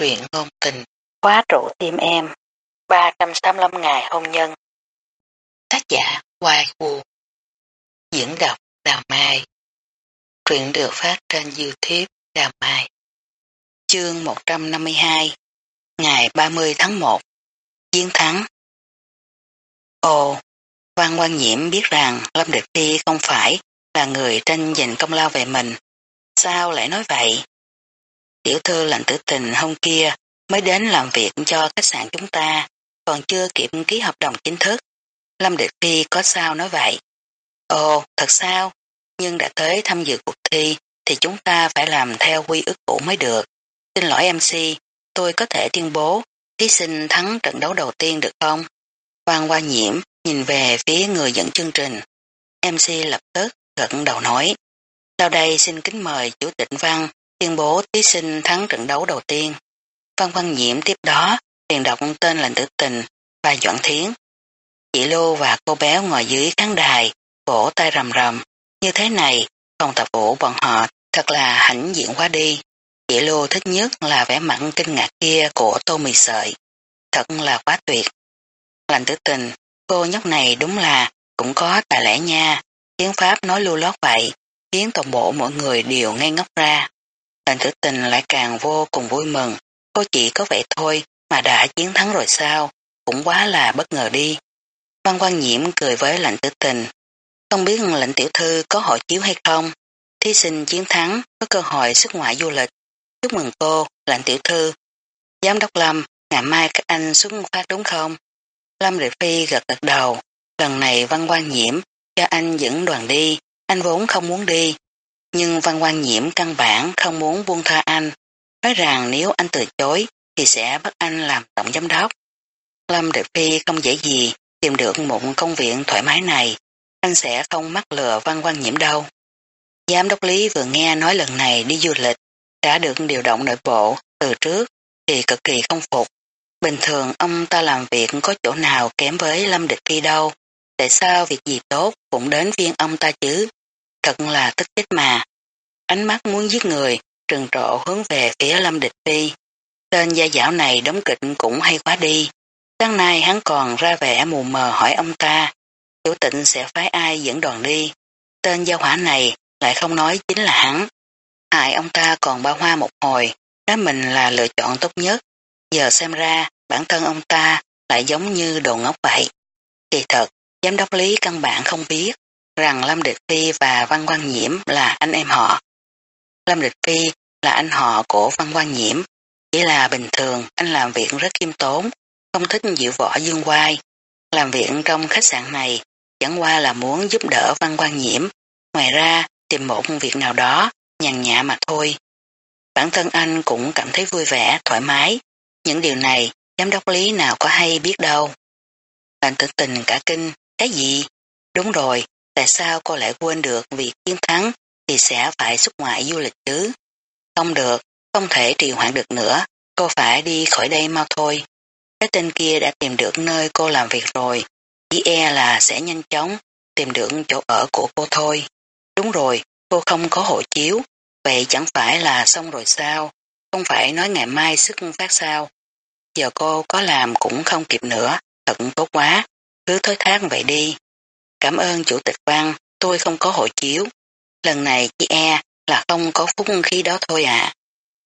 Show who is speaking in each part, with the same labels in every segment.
Speaker 1: truyện ngôn tình, khóa trụ tim em, 385 ngày hôn nhân. Tác giả Hoài Vũ Diễn đọc Đào Mai Truyện được phát trên Youtube Đào Mai Chương 152 Ngày 30 tháng 1 Chiến thắng Ồ, Văn Quan Nhiễm biết rằng Lâm Địch Phi không phải là người tranh giành công lao về mình. Sao lại nói vậy? Tiểu thư lạnh tử tình hôm kia mới đến làm việc cho khách sạn chúng ta, còn chưa kịp ký hợp đồng chính thức. Lâm Địch Phi có sao nói vậy? Ồ, thật sao? Nhưng đã tới tham dự cuộc thi thì chúng ta phải làm theo quy ước cũ mới được. Xin lỗi MC, tôi có thể tuyên bố thí sinh thắng trận đấu đầu tiên được không? Hoàng Hoa Nhiễm nhìn về phía người dẫn chương trình. MC lập tức gật đầu nói. Sau đây xin kính mời Chủ tịch Văn tuyên bố thí sinh thắng trận đấu đầu tiên. Văn Văn Nhiễm tiếp đó liền đọc tên lệnh tử tình và Doãn Thiến. Chị Lô và cô béo ngồi dưới khán đài, vỗ tay rầm rầm. Như thế này, phòng tập vũ bọn họ thật là hãnh diện quá đi. Chị Lô thích nhất là vẻ mặn kinh ngạc kia của tô mì sợi. Thật là quá tuyệt. Lành tử tình, cô nhóc này đúng là cũng có tài lẻ nha. Tiếng Pháp nói lưu lót vậy, khiến toàn bộ mọi người đều ngây ngốc ra lệnh tử tình lại càng vô cùng vui mừng. Cô chỉ có vậy thôi mà đã chiến thắng rồi sao, cũng quá là bất ngờ đi. Văn quan nhiễm cười với lệnh tử tình. Không biết lệnh tiểu thư có hội chiếu hay không? Thí sinh chiến thắng có cơ hội xuất ngoại du lịch. Chúc mừng cô, lệnh tiểu thư. Giám đốc Lâm, ngày mai các anh xuất phát đúng không? Lâm Điệp Phi gật gật đầu. Lần này văn quan nhiễm cho anh dẫn đoàn đi, anh vốn không muốn đi. Nhưng văn quan nhiễm căn bản không muốn buông tha anh. Nói rằng nếu anh từ chối thì sẽ bắt anh làm tổng giám đốc. Lâm địch Phi không dễ gì tìm được một công viện thoải mái này, anh sẽ không mắc lừa văn quan nhiễm đâu. Giám đốc Lý vừa nghe nói lần này đi du lịch, đã được điều động nội bộ từ trước thì cực kỳ không phục. Bình thường ông ta làm việc có chỗ nào kém với Lâm Địch Phi đâu, tại sao việc gì tốt cũng đến viên ông ta chứ? Thật là tức chết mà. Ánh mắt muốn giết người, trừng trộ hướng về phía Lâm Địch Phi. Tên gia dảo này đóng kịch cũng hay quá đi. Sáng nay hắn còn ra vẻ mù mờ hỏi ông ta, chủ tịnh sẽ phái ai dẫn đoàn đi. Tên gia hỏa này lại không nói chính là hắn. Hại ông ta còn bao hoa một hồi, nói mình là lựa chọn tốt nhất. Giờ xem ra, bản thân ông ta lại giống như đồ ngốc vậy. Kỳ thật, giám đốc lý căn bản không biết rằng Lâm Địch Phi và Văn Quang Nhiễm là anh em họ. Lâm Địch Phi là anh họ của Văn Quang Nhiễm, chỉ là bình thường anh làm việc rất khiêm tốn, không thích dịu võ dương quai. Làm việc trong khách sạn này chẳng qua là muốn giúp đỡ Văn Quang Nhiễm, ngoài ra tìm một việc nào đó nhàn nhã mà thôi. Bản thân anh cũng cảm thấy vui vẻ, thoải mái. Những điều này giám đốc lý nào có hay biết đâu. Bạn tự tình cả kinh, cái gì? Đúng rồi, tại sao cô lại quên được việc chiến thắng thì sẽ phải xuất ngoại du lịch chứ? Không được, không thể trì hoãn được nữa, cô phải đi khỏi đây mau thôi. Cái tên kia đã tìm được nơi cô làm việc rồi, chỉ e là sẽ nhanh chóng tìm được chỗ ở của cô thôi. Đúng rồi, cô không có hộ chiếu, vậy chẳng phải là xong rồi sao? Không phải nói ngày mai sức phát sao? Giờ cô có làm cũng không kịp nữa, thật tốt quá, cứ thối thác vậy đi. Cảm ơn chủ tịch văn, tôi không có hộ chiếu. Lần này chị e là không có phúc khí đó thôi ạ.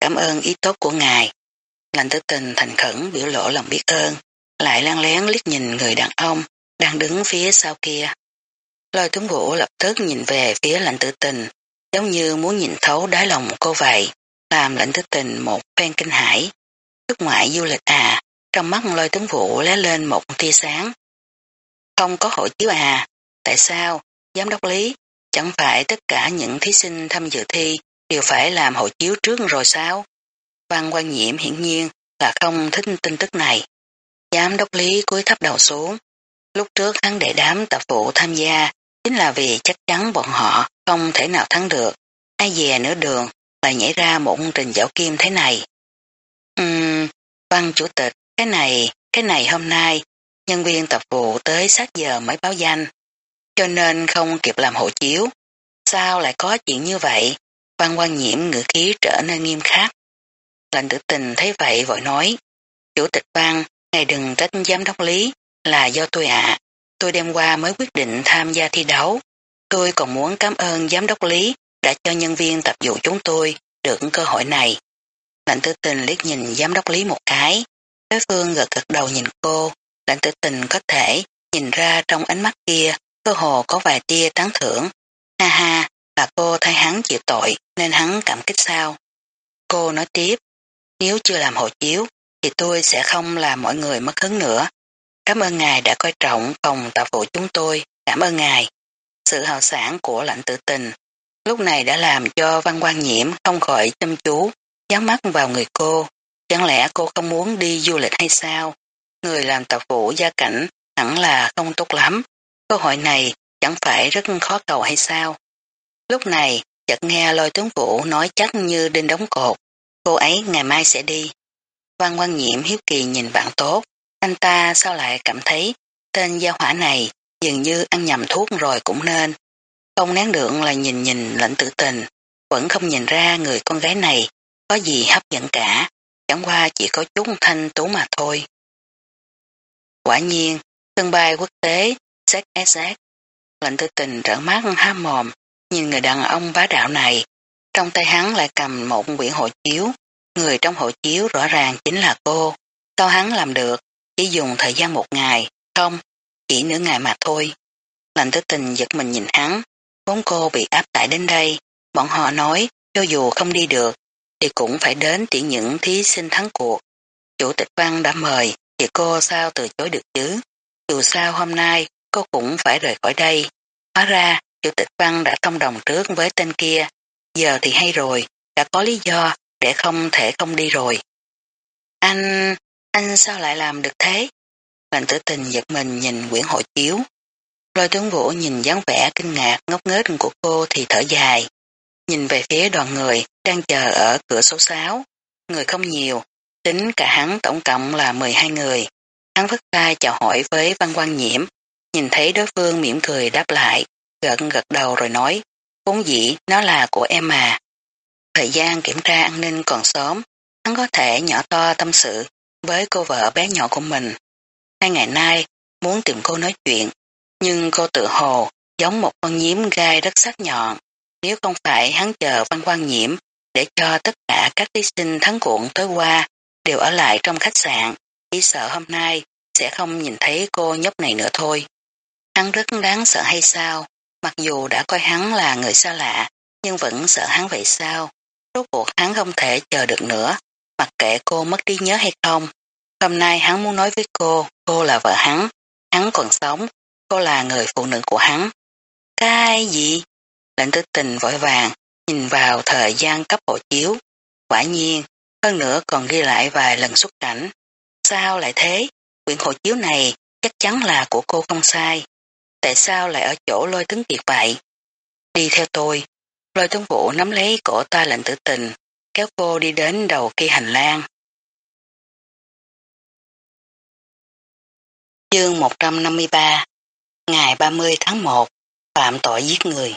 Speaker 1: Cảm ơn ý tốt của ngài. Lành tử tình thành khẩn biểu lộ lòng biết ơn, lại lan lén liếc nhìn người đàn ông đang đứng phía sau kia. Lôi tuấn vũ lập tức nhìn về phía lạnh tử tình, giống như muốn nhìn thấu đáy lòng cô vậy, làm lạnh tử tình một phen kinh hãi. Thức ngoại du lịch à, trong mắt lôi tuấn vũ lé lên một tia sáng. Không có hộ chiếu à, tại sao, giám đốc lý, chẳng phải tất cả những thí sinh tham dự thi đều phải làm hộ chiếu trước rồi sao? Văn quan nhiễm hiển nhiên là không thích tin tức này. Giám đốc lý cúi thấp đầu xuống. Lúc trước hắn để đám tập vụ tham gia chính là vì chắc chắn bọn họ không thể nào thắng được. Ai dè nửa đường lại nhảy ra một trình dạo kim thế này. Ừm, văn chủ tịch, cái này, cái này hôm nay, nhân viên tập vụ tới sát giờ mới báo danh, cho nên không kịp làm hộ chiếu. Sao lại có chuyện như vậy? Văn quan nhiễm ngữ khí trở nên nghiêm khắc. lệnh tử tình thấy vậy vội nói, chủ tịch văn, ngài đừng trách giám đốc lý, là do tôi ạ. Tôi đem qua mới quyết định tham gia thi đấu. Tôi còn muốn cảm ơn giám đốc lý đã cho nhân viên tập vụ chúng tôi được cơ hội này. Lệnh tử tình liếc nhìn giám đốc lý một cái. Đối phương gật gật đầu nhìn cô. Lệnh tử tình có thể nhìn ra trong ánh mắt kia cơ hồ có vài tia tán thưởng. Ha ha, là cô thay hắn chịu tội nên hắn cảm kích sao. Cô nói tiếp, nếu chưa làm hộ chiếu thì tôi sẽ không làm mọi người mất hứng nữa. Cảm ơn ngài đã coi trọng phòng tạp vụ chúng tôi, cảm ơn ngài. Sự hào sản của lãnh tử tình lúc này đã làm cho văn quan nhiễm không khỏi chăm chú, dán mắt vào người cô. Chẳng lẽ cô không muốn đi du lịch hay sao? Người làm tạp vụ gia cảnh hẳn là không tốt lắm. Câu hỏi này chẳng phải rất khó cầu hay sao? Lúc này, chợt nghe lôi tướng vũ nói chắc như đinh đóng cột. Cô ấy ngày mai sẽ đi. Văn quan nhiễm hiếu kỳ nhìn bạn tốt. Anh ta sao lại cảm thấy tên gia hỏa này dường như ăn nhầm thuốc rồi cũng nên. Không nén được là nhìn nhìn lệnh tử tình, vẫn không nhìn ra người con gái này có gì hấp dẫn cả, chẳng qua chỉ có chút thanh tú mà thôi. Quả nhiên, sân bay quốc tế ZSS, lệnh tư tình trở mắt há mồm, nhìn người đàn ông bá đạo này, trong tay hắn lại cầm một quyển hộ chiếu, người trong hộ chiếu rõ ràng chính là cô, sao hắn làm được, chỉ dùng thời gian một ngày, không, chỉ nửa ngày mà thôi. Lệnh tử tình giật mình nhìn hắn, vốn cô bị áp tải đến đây, bọn họ nói cho dù không đi được thì cũng phải đến tiễn những thí sinh thắng cuộc. Chủ tịch văn đã mời thì cô sao từ chối được chứ? Dù sao hôm nay cô cũng phải rời khỏi đây. Hóa ra chủ tịch văn đã thông đồng trước với tên kia, giờ thì hay rồi, đã có lý do để không thể không đi rồi. Anh, anh sao lại làm được thế? Lệnh tử tình giật mình nhìn quyển hộ chiếu. Lôi tướng vũ nhìn dáng vẻ kinh ngạc ngốc nghếch của cô thì thở dài. Nhìn về phía đoàn người đang chờ ở cửa số 6. Người không nhiều, tính cả hắn tổng cộng là 12 người. Hắn vất tay chào hỏi với văn quan nhiễm, nhìn thấy đối phương mỉm cười đáp lại, gật gật đầu rồi nói, vốn dĩ nó là của em mà. Thời gian kiểm tra an ninh còn sớm, hắn có thể nhỏ to tâm sự với cô vợ bé nhỏ của mình. Hai ngày nay muốn tìm cô nói chuyện, nhưng cô tự hồ giống một con nhím gai rất sắc nhọn. Nếu không phải hắn chờ văn quan nhiễm để cho tất cả các thí sinh thắng cuộn tới qua đều ở lại trong khách sạn, chỉ sợ hôm nay sẽ không nhìn thấy cô nhóc này nữa thôi. Hắn rất đáng sợ hay sao? Mặc dù đã coi hắn là người xa lạ, nhưng vẫn sợ hắn vậy sao? Rốt cuộc hắn không thể chờ được nữa, mặc kệ cô mất đi nhớ hay không. Hôm nay hắn muốn nói với cô, cô là vợ hắn, hắn còn sống, cô là người phụ nữ của hắn. Cái gì? Lệnh tư tình vội vàng, nhìn vào thời gian cấp hộ chiếu. Quả nhiên, hơn nữa còn ghi lại vài lần xuất cảnh. Sao lại thế? Quyển hộ chiếu này chắc chắn là của cô không sai. Tại sao lại ở chỗ lôi tướng kiệt vậy? Đi theo tôi. Lôi tướng vũ nắm lấy cổ ta lệnh tử tình, kéo cô đi đến đầu kia hành lang. Chương 153 Ngày 30 tháng 1 Phạm tội giết người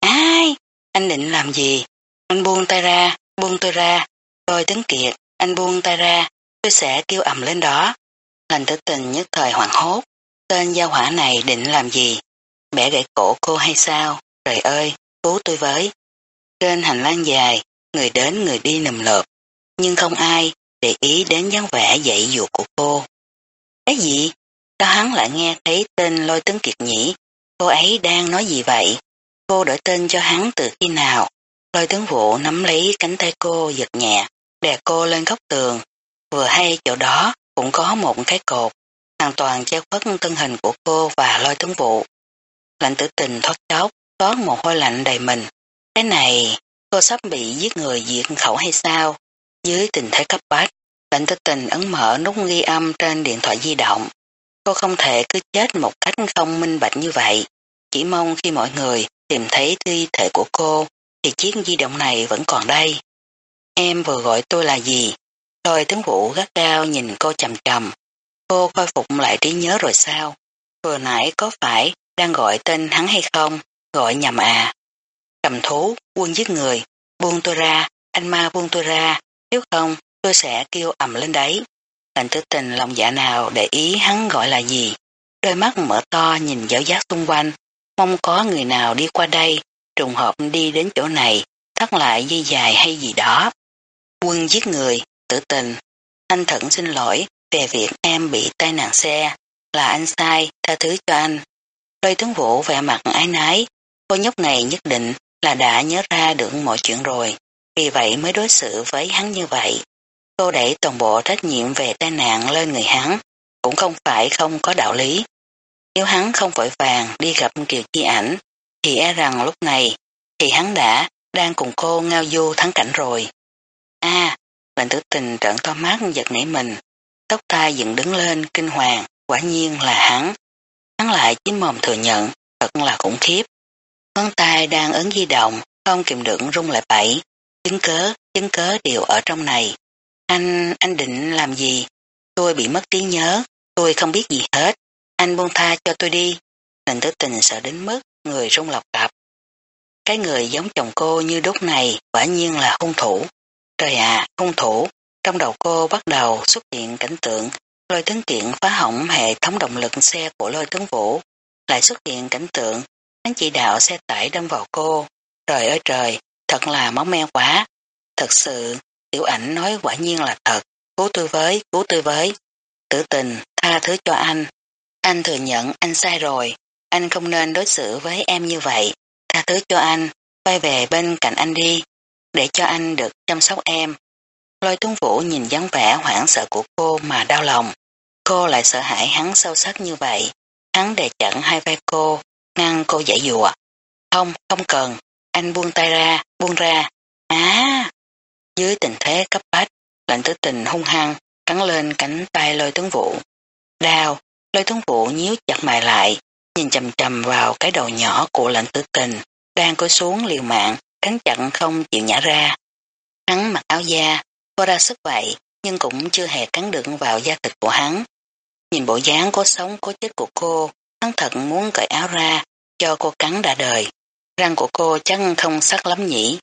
Speaker 1: Ai? Anh định làm gì? Anh buông tay ra, buông tôi ra. Tôi tướng kiệt, anh buông tay ra, tôi sẽ kêu ầm lên đó. Lành tử tình nhất thời hoảng hốt. Tên giao hỏa này định làm gì? Bẻ gãy cổ cô hay sao? Trời ơi, cứu tôi với. Trên hành lang dài, người đến người đi nằm lợp. Nhưng không ai để ý đến dáng vẻ dậy dụ của cô. Cái gì? Sao hắn lại nghe thấy tên lôi tấn kiệt nhỉ? Cô ấy đang nói gì vậy? Cô đổi tên cho hắn từ khi nào? Lôi tướng vụ nắm lấy cánh tay cô giật nhẹ, đè cô lên góc tường. Vừa hay chỗ đó cũng có một cái cột, hoàn toàn che khuất thân hình của cô và lôi tướng vụ. Lạnh tử tình thoát chốc, có một hôi lạnh đầy mình. Cái này, cô sắp bị giết người diệt khẩu hay sao? Dưới tình thế cấp bách, lạnh tử tình ấn mở nút ghi âm trên điện thoại di động. Cô không thể cứ chết một cách không minh bạch như vậy. Chỉ mong khi mọi người tìm thấy thi thể của cô thì chiếc di động này vẫn còn đây. Em vừa gọi tôi là gì? lôi tướng vũ gắt cao nhìn cô chầm chầm. Cô khôi phục lại trí nhớ rồi sao? Vừa nãy có phải đang gọi tên hắn hay không? Gọi nhầm à. Cầm thú, quân giết người, buông tôi ra, anh ma buông tôi ra, nếu không tôi sẽ kêu ầm lên đấy. Lệnh tử tình lòng dạ nào để ý hắn gọi là gì. Đôi mắt mở to nhìn dõi giác xung quanh, mong có người nào đi qua đây, trùng hợp đi đến chỗ này, thắt lại dây dài hay gì đó. Quân giết người, tử tình. Anh thận xin lỗi về việc em bị tai nạn xe, là anh sai, tha thứ cho anh. Đôi tướng vũ vẻ mặt ái nái, cô nhóc này nhất định là đã nhớ ra được mọi chuyện rồi, vì vậy mới đối xử với hắn như vậy. Cô đẩy toàn bộ trách nhiệm về tai nạn lên người hắn, cũng không phải không có đạo lý. Nếu hắn không vội vàng đi gặp Kiều Chi ảnh, thì e rằng lúc này, thì hắn đã đang cùng cô ngao du thắng cảnh rồi. a à, lệnh tử tình trợn to mắt giật nảy mình, tóc tai dựng đứng lên kinh hoàng, quả nhiên là hắn. Hắn lại chính mồm thừa nhận, thật là khủng khiếp. Ngón tay đang ấn di động, không kìm được rung lại bẫy. Chứng cớ, chứng cớ đều ở trong này. Anh, anh định làm gì? Tôi bị mất trí nhớ, tôi không biết gì hết. Anh buông tha cho tôi đi. Lệnh tử tình sợ đến mức người rung lọc cặp. Cái người giống chồng cô như đúc này quả nhiên là hung thủ. Trời ạ, hung thủ. Trong đầu cô bắt đầu xuất hiện cảnh tượng lôi tấn kiện phá hỏng hệ thống động lực xe của lôi tấn vũ. Lại xuất hiện cảnh tượng hắn chỉ đạo xe tải đâm vào cô. Trời ơi trời, thật là máu me quá. Thật sự, tiểu ảnh nói quả nhiên là thật. Cứu tôi với, cứu tôi với. Tử tình, tha thứ cho anh. Anh thừa nhận anh sai rồi. Anh không nên đối xử với em như vậy. Tha thứ cho anh, quay về bên cạnh anh đi. Để cho anh được chăm sóc em. Lôi tuấn vũ nhìn dáng vẻ hoảng sợ của cô mà đau lòng. Cô lại sợ hãi hắn sâu sắc như vậy. Hắn đè chặn hai vai cô, ngăn cô giải dùa. Không, không cần. Anh buông tay ra, buông ra. Á! dưới tình thế cấp bách, lệnh tử tình hung hăng, cắn lên cánh tay lôi tướng vũ. Đau, lôi tướng vũ nhíu chặt mày lại, nhìn chầm chầm vào cái đầu nhỏ của lệnh tử tình, đang cúi xuống liều mạng, cắn chặn không chịu nhả ra. Hắn mặc áo da, cô ra sức vậy, nhưng cũng chưa hề cắn được vào da thịt của hắn. Nhìn bộ dáng có sống có chết của cô, hắn thật muốn cởi áo ra, cho cô cắn đã đời. Răng của cô chắc không sắc lắm nhỉ.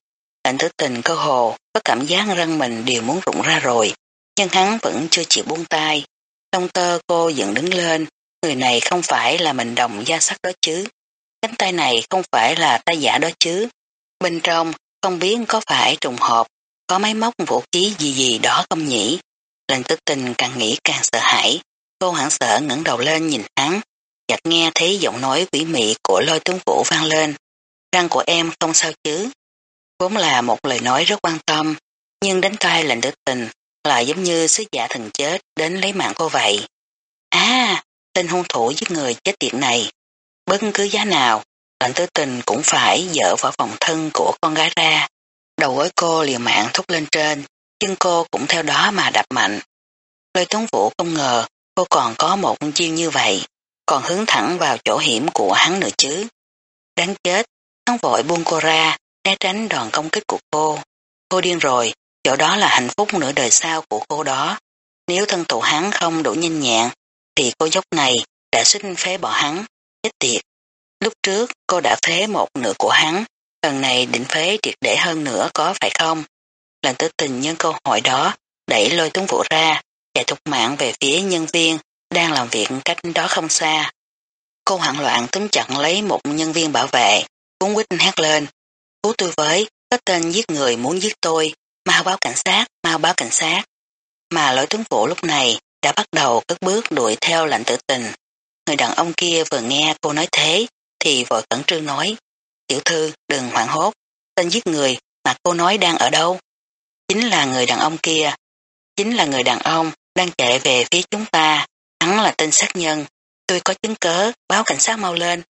Speaker 1: Lệnh tử tình cơ hồ, có cảm giác răng mình đều muốn rụng ra rồi, nhưng hắn vẫn chưa chịu buông tay. Trong tơ cô dựng đứng lên, người này không phải là mình đồng da sắc đó chứ. Cánh tay này không phải là tay giả đó chứ. Bên trong, không biết có phải trùng hợp, có máy móc vũ khí gì gì đó không nhỉ. Lệnh tức tình càng nghĩ càng sợ hãi, cô hoảng sợ ngẩng đầu lên nhìn hắn, chợt nghe thấy giọng nói quỷ mị của lôi tướng vũ vang lên. Răng của em không sao chứ? Vốn là một lời nói rất quan tâm, nhưng đến tai lệnh tức tình lại giống như sứ giả thần chết đến lấy mạng cô vậy. À, tên hung thủ giết người chết tiệt này. Bất cứ giá nào, lệnh tử tình cũng phải dỡ vào vòng thân của con gái ra. Đầu gối cô liều mạng thúc lên trên, chân cô cũng theo đó mà đập mạnh. Lôi tuấn vũ không ngờ cô còn có một chiêu như vậy, còn hướng thẳng vào chỗ hiểm của hắn nữa chứ. Đáng chết, hắn vội buông cô ra, né tránh đòn công kích của cô. Cô điên rồi, chỗ đó là hạnh phúc nửa đời sau của cô đó. Nếu thân tụ hắn không đủ nhanh nhẹn, thì cô dốc này đã xin phế bỏ hắn, chết tiệt. Lúc trước cô đã phế một nửa của hắn, lần này định phế triệt để hơn nữa có phải không? Lần tử tình nhân câu hỏi đó, đẩy lôi tuấn vũ ra, chạy thục mạng về phía nhân viên đang làm việc cách đó không xa. Cô hoảng loạn túm chặn lấy một nhân viên bảo vệ, cuốn quýt hét lên. Cứu tôi với, có tên giết người muốn giết tôi, mau báo cảnh sát, mau báo cảnh sát. Mà lỗi tuấn vũ lúc này đã bắt đầu cất bước đuổi theo lạnh tử tình. Người đàn ông kia vừa nghe cô nói thế, thì vội cẩn trương nói, tiểu thư đừng hoảng hốt, tên giết người mà cô nói đang ở đâu? Chính là người đàn ông kia, chính là người đàn ông đang chạy về phía chúng ta, hắn là tên sát nhân, tôi có chứng cớ, báo cảnh sát mau lên.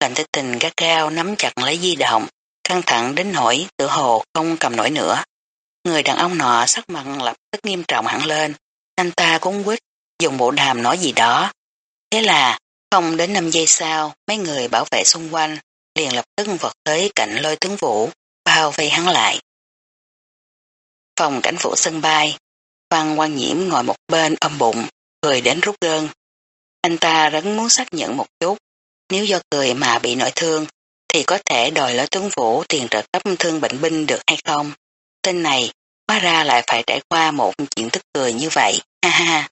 Speaker 1: Lạnh tử tình gắt cao nắm chặt lấy di động, căng thẳng đến nỗi tự hồ không cầm nổi nữa. Người đàn ông nọ sắc mặt lập tức nghiêm trọng hẳn lên, anh ta cũng quýt, dùng bộ đàm nói gì đó. Thế là, không đến 5 giây sau, mấy người bảo vệ xung quanh liền lập tức vọt tới cạnh lôi tướng vũ, bao vây hắn lại. Phòng cảnh vụ sân bay, văn quan nhiễm ngồi một bên ôm bụng, cười đến rút gân Anh ta rất muốn xác nhận một chút, nếu do cười mà bị nội thương, thì có thể đòi lối tướng vũ tiền trợ cấp thương bệnh binh được hay không. tên này, hóa ra lại phải trải qua một chuyện tức cười như vậy, ha ha.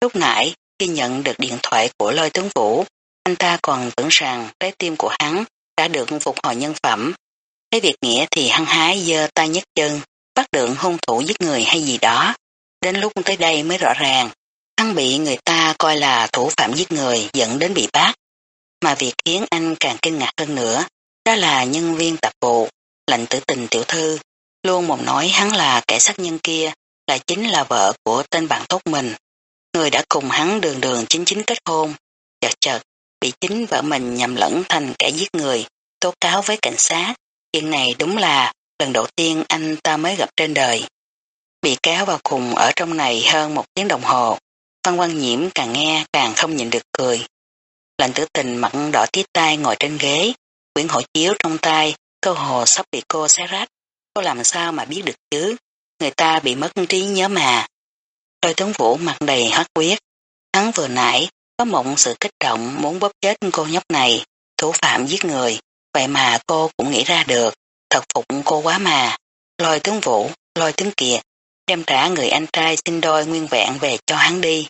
Speaker 1: Lúc nãy, khi nhận được điện thoại của lôi tướng vũ, anh ta còn tưởng rằng trái tim của hắn đã được phục hồi nhân phẩm. Thấy việc nghĩa thì hăng hái dơ tay nhấc chân, bắt được hung thủ giết người hay gì đó. Đến lúc tới đây mới rõ ràng, hắn bị người ta coi là thủ phạm giết người dẫn đến bị bắt. Mà việc khiến anh càng kinh ngạc hơn nữa, đó là nhân viên tập vụ, lệnh tử tình tiểu thư, luôn mồm nói hắn là kẻ sát nhân kia, là chính là vợ của tên bạn tốt mình. Người đã cùng hắn đường đường chính chính kết hôn, chợt chợt, bị chính vợ mình nhầm lẫn thành kẻ giết người, tố cáo với cảnh sát. Chuyện này đúng là lần đầu tiên anh ta mới gặp trên đời. Bị cáo vào cùng ở trong này hơn một tiếng đồng hồ, Văn quan Nhiễm càng nghe càng không nhịn được cười. Lệnh tử tình mặt đỏ tía tay ngồi trên ghế, quyển hộ chiếu trong tay, cơ hồ sắp bị cô xé rách. Cô làm sao mà biết được chứ? Người ta bị mất trí nhớ mà. Đôi tướng vũ mặt đầy hất quyết. Hắn vừa nãy có mộng sự kích động muốn bóp chết cô nhóc này, thủ phạm giết người. Vậy mà cô cũng nghĩ ra được. Thật phục cô quá mà. Lôi tướng vũ, lôi tướng kiệt, đem trả người anh trai sinh đôi nguyên vẹn về cho hắn đi.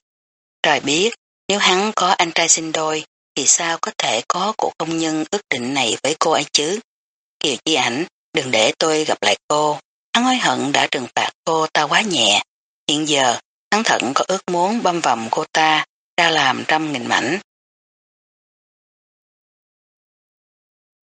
Speaker 1: Trời biết, nếu hắn có anh trai sinh đôi, thì sao có thể có cuộc công nhân ước định này với cô ấy chứ? Kiều Chi ảnh, đừng để tôi gặp lại cô. Hắn hối hận đã trừng phạt cô ta quá nhẹ. Hiện giờ, hắn thận có ước muốn băm vằm cô ta ra làm trăm nghìn mảnh.